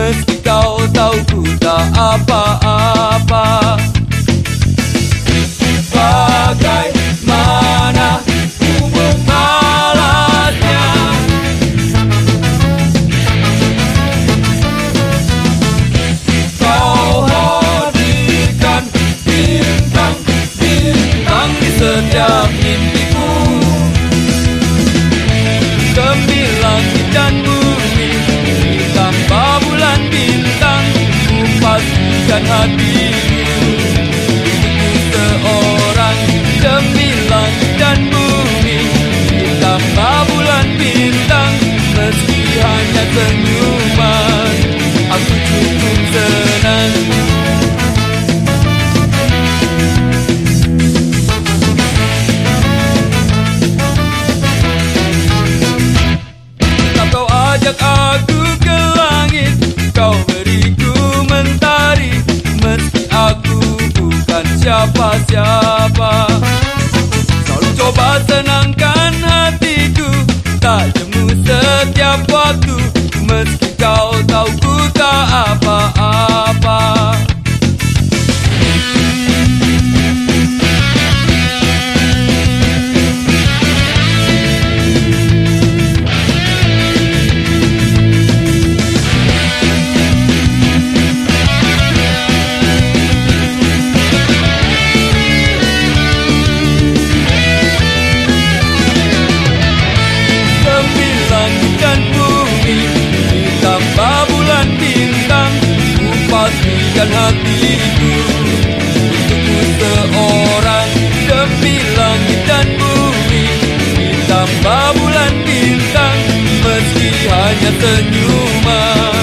Meski kau tahu ku tak apa-apa Bagaimana ku membalasnya Kau hadirkan bintang-bintang di setiap mimpiku. Demi langit dan not siapa-siapa Selalu coba tenangkan hatiku. Tak jemu setiap waktu. Meski kau tahu ku tak apa-apa Ditambah bulan bintang Meski hanya senyuman